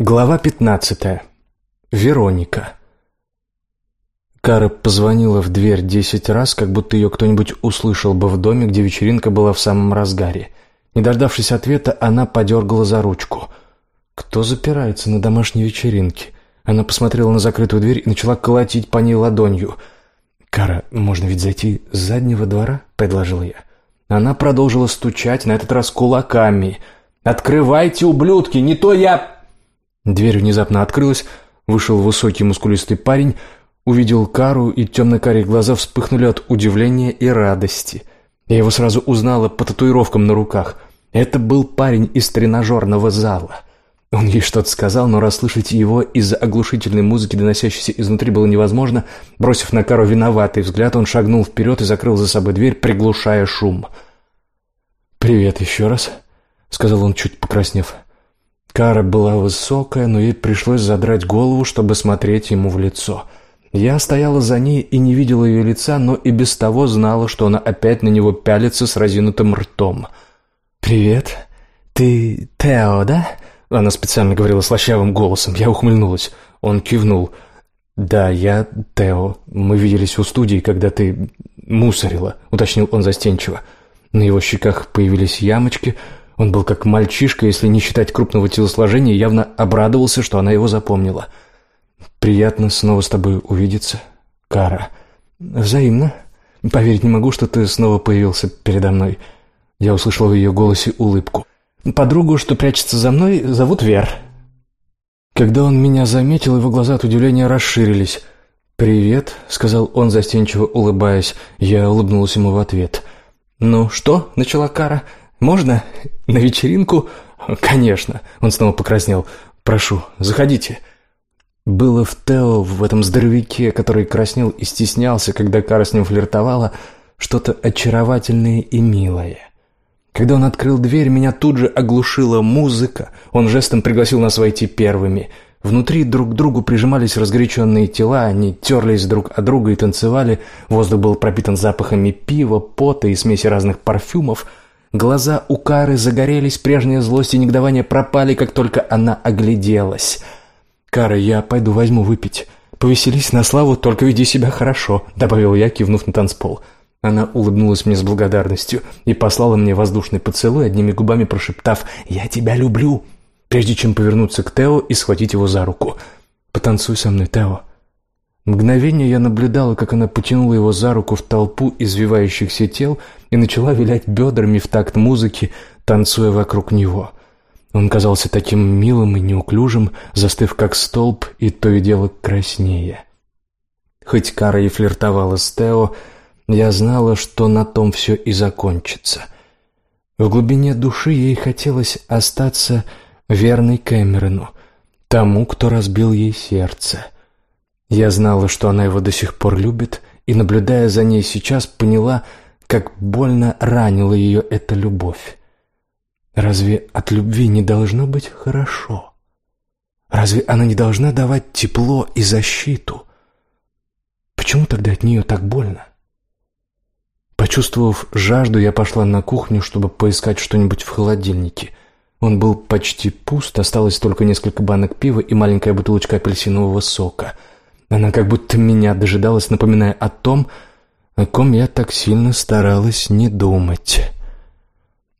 Глава 15. Вероника. Кара позвонила в дверь десять раз, как будто ее кто-нибудь услышал бы в доме, где вечеринка была в самом разгаре. Не дождавшись ответа, она подергала за ручку. Кто запирается на домашней вечеринке? Она посмотрела на закрытую дверь и начала колотить по ней ладонью. «Кара, можно ведь зайти с заднего двора?» — предложила я. Она продолжила стучать, на этот раз кулаками. «Открывайте, ублюдки, не то я...» Дверь внезапно открылась, вышел высокий мускулистый парень, увидел Кару, и темно-карие глаза вспыхнули от удивления и радости. Я его сразу узнала по татуировкам на руках. Это был парень из тренажерного зала. Он ей что-то сказал, но расслышать его из-за оглушительной музыки, доносящейся изнутри, было невозможно. Бросив на Кару виноватый взгляд, он шагнул вперед и закрыл за собой дверь, приглушая шум. «Привет еще раз», — сказал он, чуть покраснев. Кара была высокая, но ей пришлось задрать голову, чтобы смотреть ему в лицо. Я стояла за ней и не видела ее лица, но и без того знала, что она опять на него пялится с разинутым ртом. «Привет. Ты Тео, да?» Она специально говорила слащавым голосом. Я ухмыльнулась. Он кивнул. «Да, я Тео. Мы виделись у студии, когда ты мусорила», — уточнил он застенчиво. На его щеках появились ямочки — он был как мальчишка, если не считать крупного телосложения, явно обрадовался, что она его запомнила. «Приятно снова с тобой увидеться, Кара». «Взаимно. Поверить не могу, что ты снова появился передо мной». Я услышал в ее голосе улыбку. «Подругу, что прячется за мной, зовут Вер». Когда он меня заметил, его глаза от удивления расширились. «Привет», — сказал он, застенчиво улыбаясь. Я улыбнулась ему в ответ. «Ну что?» — начала Кара. «Можно? На вечеринку?» «Конечно!» Он снова покраснел. «Прошу, заходите». Было в Тео, в этом здоровяке, который краснел и стеснялся, когда Кара с ним флиртовала, что-то очаровательное и милое. Когда он открыл дверь, меня тут же оглушила музыка. Он жестом пригласил нас войти первыми. Внутри друг к другу прижимались разгоряченные тела, они терлись друг от друга и танцевали. Воздух был пропитан запахами пива, пота и смеси разных парфюмов – Глаза у Кары загорелись, прежняя злость и негодование пропали, как только она огляделась. «Кара, я пойду возьму выпить. Повеселись на славу, только веди себя хорошо», — добавил я, кивнув на танцпол. Она улыбнулась мне с благодарностью и послала мне воздушный поцелуй, одними губами прошептав «Я тебя люблю», прежде чем повернуться к Тео и схватить его за руку. «Потанцуй со мной, Тео». Мгновение я наблюдала, как она потянула его за руку в толпу извивающихся тел и начала вилять бедрами в такт музыки, танцуя вокруг него. Он казался таким милым и неуклюжим, застыв как столб и то и дело краснее. Хоть Кара и флиртовала с Тео, я знала, что на том все и закончится. В глубине души ей хотелось остаться верной Кэмерону, тому, кто разбил ей сердце — я знала, что она его до сих пор любит, и, наблюдая за ней сейчас, поняла, как больно ранила ее эта любовь. Разве от любви не должно быть хорошо? Разве она не должна давать тепло и защиту? Почему тогда от нее так больно? Почувствовав жажду, я пошла на кухню, чтобы поискать что-нибудь в холодильнике. Он был почти пуст, осталось только несколько банок пива и маленькая бутылочка апельсинового сока — она как будто меня дожидалась, напоминая о том, о ком я так сильно старалась не думать.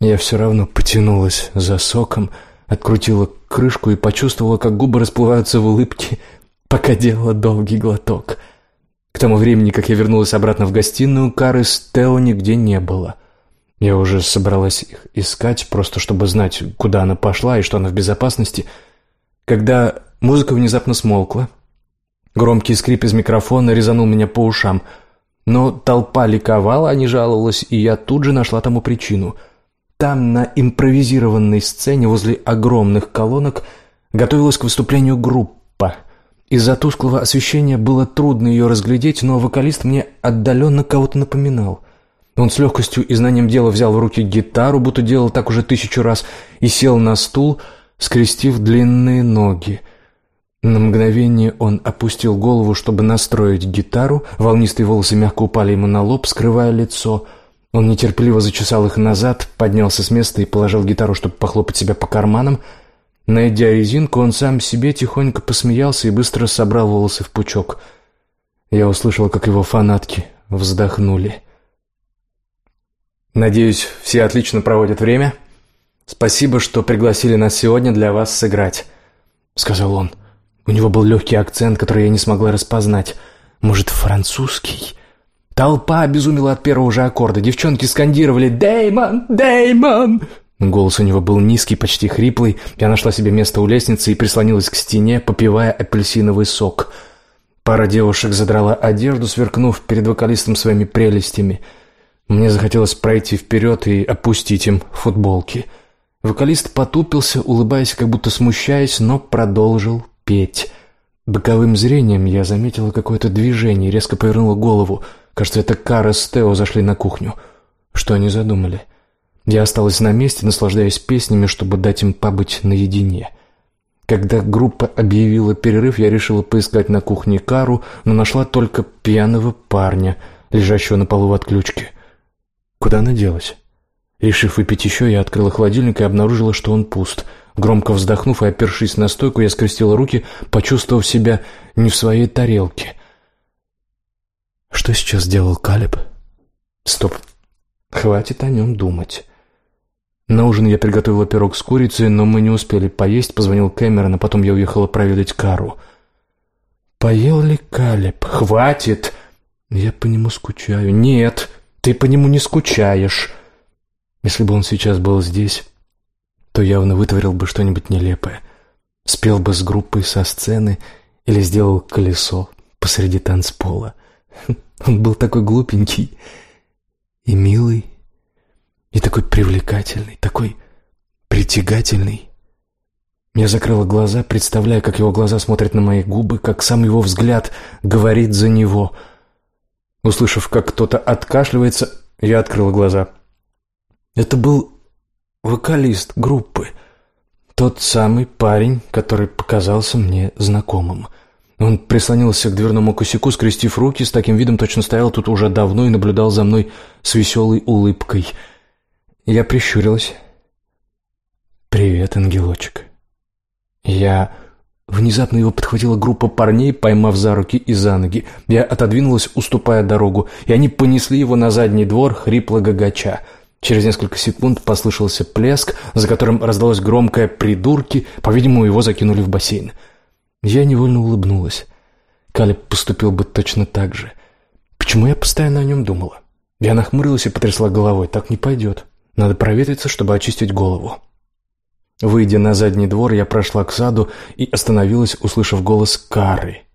Я все равно потянулась за соком, открутила крышку и почувствовала, как губы расплываются в улыбке, пока делала долгий глоток. К тому времени, как я вернулась обратно в гостиную, Кары с Тео нигде не было. Я уже собралась их искать, просто чтобы знать, куда она пошла и что она в безопасности, когда музыка внезапно смолкла, Громкий скрип из микрофона резанул меня по ушам. Но толпа ликовала, а не жаловалась, и я тут же нашла тому причину. Там, на импровизированной сцене возле огромных колонок, готовилась к выступлению группа. Из-за тусклого освещения было трудно ее разглядеть, но вокалист мне отдаленно кого-то напоминал. Он с легкостью и знанием дела взял в руки гитару, будто делал так уже тысячу раз, и сел на стул, скрестив длинные ноги — на мгновение он опустил голову, чтобы настроить гитару, волнистые волосы мягко упали ему на лоб, скрывая лицо. Он нетерпеливо зачесал их назад, поднялся с места и положил гитару, чтобы похлопать себя по карманам. Найдя резинку, он сам себе тихонько посмеялся и быстро собрал волосы в пучок. Я услышал, как его фанатки вздохнули. «Надеюсь, все отлично проводят время? Спасибо, что пригласили нас сегодня для вас сыграть», — сказал он. У него был легкий акцент, который я не смогла распознать. Может, французский? Толпа обезумела от первого же аккорда. Девчонки скандировали «Дэймон! Дэймон!» Голос у него был низкий, почти хриплый. Я нашла себе место у лестницы и прислонилась к стене, попивая апельсиновый сок. Пара девушек задрала одежду, сверкнув перед вокалистом своими прелестями. Мне захотелось пройти вперед и опустить им футболки. Вокалист потупился, улыбаясь, как будто смущаясь, но продолжил петь. Боковым зрением я заметила какое-то движение, резко повернула голову. Кажется, это Кара с Тео зашли на кухню. Что они задумали? — я осталась на месте, наслаждаясь песнями, чтобы дать им побыть наедине. Когда группа объявила перерыв, я решила поискать на кухне Кару, но нашла только пьяного парня, лежащего на полу в отключке. Куда она делась? Решив выпить еще, я открыла холодильник и обнаружила, что он пуст. Громко вздохнув и опершись на стойку, я скрестила руки, почувствовав себя не в своей тарелке. Что сейчас делал Калеб? Стоп. Хватит о нем думать. На ужин я приготовила пирог с курицей, но мы не успели поесть, позвонил Кэмерон, а потом я уехала проведать Кару. «Поел ли Калеб? Хватит!» «Я по нему скучаю». «Нет, ты по нему не скучаешь». Если бы он сейчас был здесь, то явно вытворил бы что-нибудь нелепое. Спел бы с группой со сцены или сделал колесо посреди танцпола. Он был такой глупенький и милый, и такой привлекательный, такой притягательный. Я закрыла глаза, представляя, как его глаза смотрят на мои губы, как сам его взгляд говорит за него. Услышав, как кто-то откашливается, я открыла глаза. Это был вокалист группы, тот самый парень, который показался мне знакомым. Он прислонился к дверному косяку, скрестив руки, с таким видом точно стоял тут уже давно и наблюдал за мной с веселой улыбкой — я прищурилась. «Привет, ангелочек». Я... Внезапно его подхватила группа парней, поймав за руки и за ноги. Я отодвинулась, уступая дорогу, и они понесли его на задний двор, хрипло гагача. Через несколько секунд послышался плеск, за которым раздалось громкое «придурки», по-видимому, его закинули в бассейн. Я невольно улыбнулась. Калеб поступил бы точно так же. Почему я постоянно о нем думала? Я нахмурилась и потрясла головой. Так не пойдет. Надо проветриться, чтобы очистить голову. Выйдя на задний двор, я прошла к саду и остановилась, услышав голос Кары.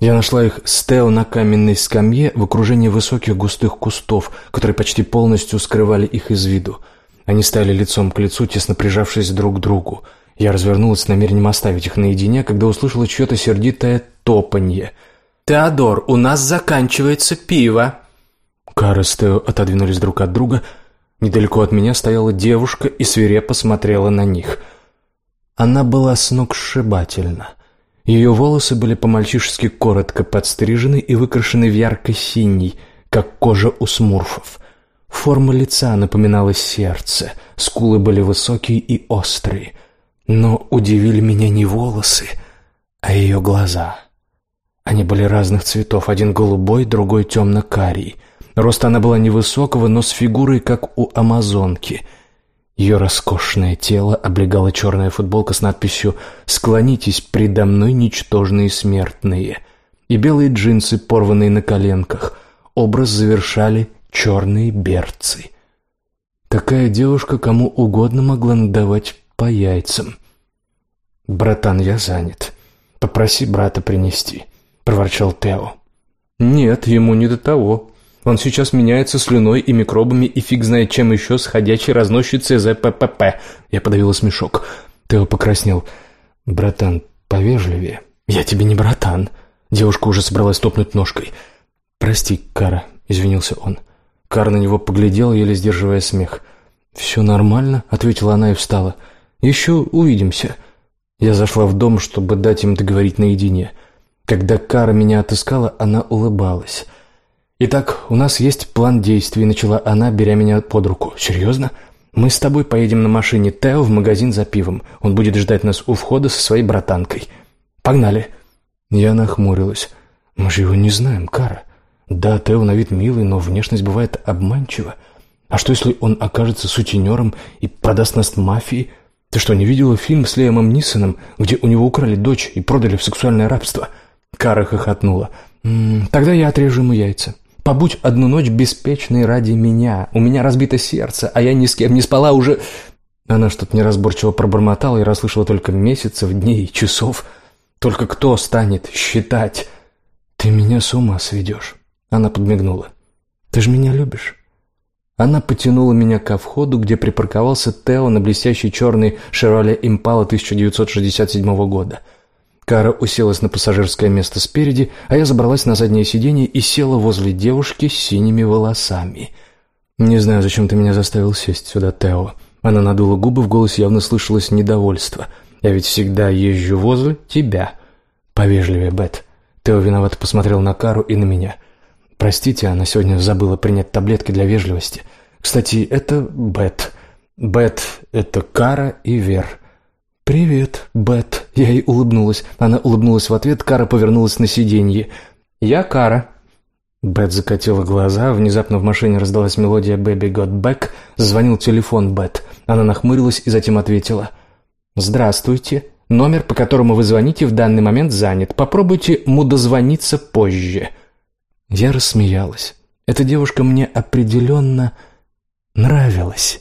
Я нашла их с Тео на каменной скамье в окружении высоких густых кустов, которые почти полностью скрывали их из виду. Они стали лицом к лицу, тесно прижавшись друг к другу. Я развернулась с намерением оставить их наедине, когда услышала чье-то сердитое топанье. «Теодор, у нас заканчивается пиво!» Кара с Тео отодвинулись друг от друга – Недалеко от меня стояла девушка и свирепо смотрела на них. Она была сногсшибательна. Ее волосы были по-мальчишески коротко подстрижены и выкрашены в ярко-синий, как кожа у смурфов. Форма лица напоминала сердце, скулы были высокие и острые. Но удивили меня не волосы, а ее глаза. Они были разных цветов, один голубой, другой темно-карий — Роста она была невысокого, но с фигурой, как у амазонки. Ее роскошное тело облегала черная футболка с надписью «Склонитесь предо мной, ничтожные смертные», и белые джинсы, порванные на коленках. Образ завершали черные берцы. Такая девушка кому угодно могла надавать по яйцам. «Братан, я занят. Попроси брата принести», — проворчал Тео. «Нет, ему не до того», он сейчас меняется слюной и микробами и фиг знает чем еще с ходячей разносчицей ЗППП. Я подавила смешок. Тео покраснел. «Братан, повежливее». «Я тебе не братан». Девушка уже собралась топнуть ножкой. «Прости, Кара», — извинился он. Кара на него поглядела, еле сдерживая смех. «Все нормально», — ответила она и встала. «Еще увидимся». Я зашла в дом, чтобы дать им договорить наедине. Когда Кара меня отыскала, она улыбалась. «Итак, у нас есть план действий», — начала она, беря меня под руку. «Серьезно?» Мы с тобой поедем на машине Тео в магазин за пивом. Он будет ждать нас у входа со своей братанкой. Погнали!» Я нахмурилась. «Мы же его не знаем, Кара. Да, Тео на вид милый, но внешность бывает обманчива. А что, если он окажется сутенером и продаст нас мафии? Ты что, не видела фильм с Лиамом Нисоном, где у него украли дочь и продали в сексуальное рабство?» Кара хохотнула. «М -м, «Тогда я отрежу ему яйца. Побудь одну ночь беспечной ради меня. У меня разбито сердце, а я ни с кем не спала уже...» Она что-то неразборчиво пробормотала и расслышала только месяцев, дней, часов. «Только кто станет считать?» «Ты меня с ума сведешь?» Она подмигнула. «Ты же меня любишь?» Она потянула меня ко входу, где припарковался Тео на блестящей черной «Шевроле Импала» 1967 года. Кара уселась на пассажирское место спереди, а я забралась на заднее сиденье и села возле девушки с синими волосами. «Не знаю, зачем ты меня заставил сесть сюда, Тео». Она надула губы, в голосе явно слышалось недовольство. «Я ведь всегда езжу возле тебя». «Повежливее, Бет». Тео виновато посмотрел на Кару и на меня – Простите, она сегодня забыла принять таблетки для вежливости. Кстати, это Бет. Бет — это Кара и Вер. «Привет, Бет». Я ей улыбнулась. Она улыбнулась в ответ, Кара повернулась на сиденье. «Я Кара». Бет закатила глаза, внезапно в машине раздалась мелодия «Baby Got Back», звонил телефон Бет. Она нахмурилась и затем ответила. «Здравствуйте. Номер, по которому вы звоните, в данный момент занят. Попробуйте мудозвониться позже». Я рассмеялась. Эта девушка мне определенно нравилась.